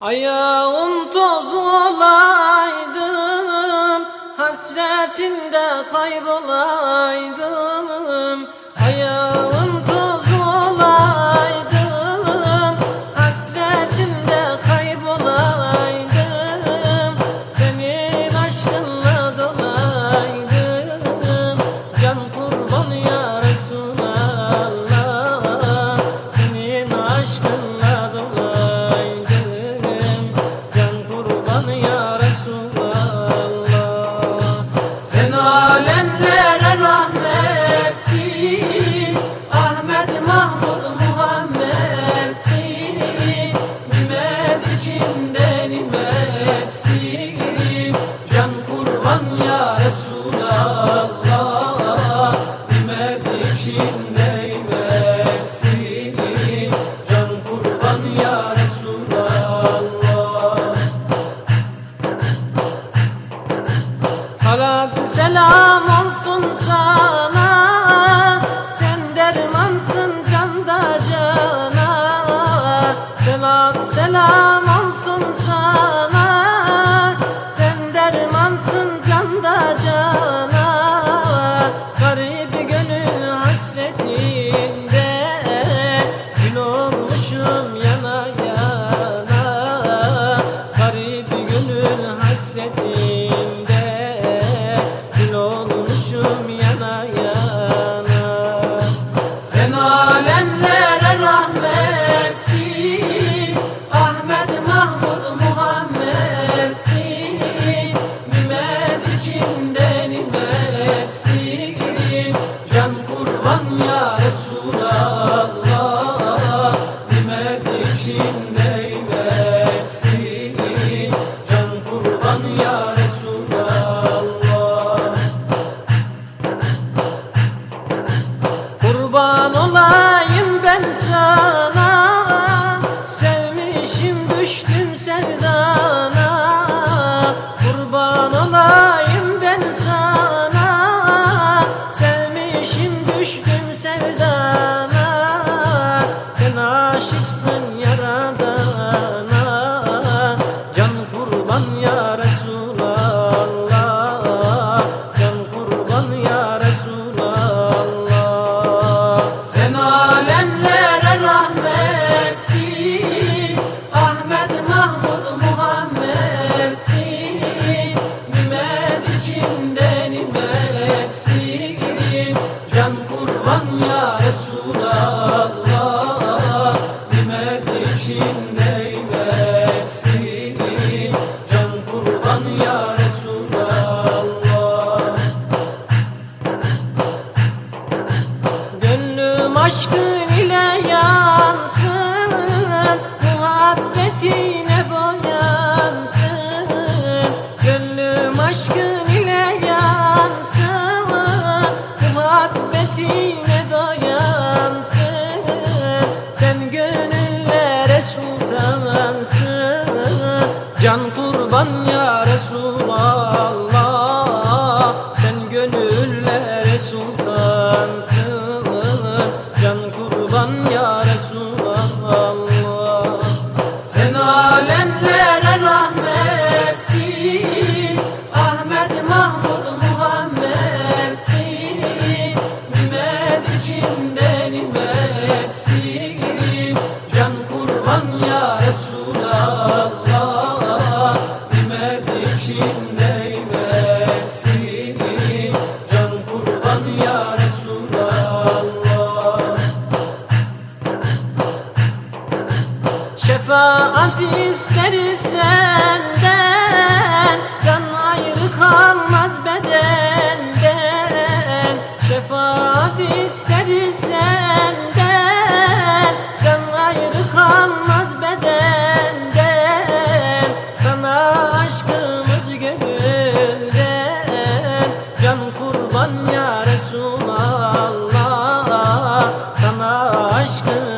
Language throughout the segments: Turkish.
Ayağım toz olaydım, hasretinde kaybolaydım. içimden eksiğim Can kurban ya Resulallah Nimet içimden eksiğim Can kurban ya Resulallah. Kurban olayım ben sana Sevmişim düştüm sevdana. Kurban olayım içinde ibret Can kurban ya Resulallah. Gönlüm aşkın sultanansın Can kurban ya Resulallah. Sen gönüllere sultansın Şefaat isteriz senden Can ayrı kalmaz bedenden. Şefaat isteriz senden Can ayrı kalmaz bedenden. Sana aşkımız gönülden Can kurban ya Resulallah. Sana aşkımız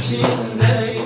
Demek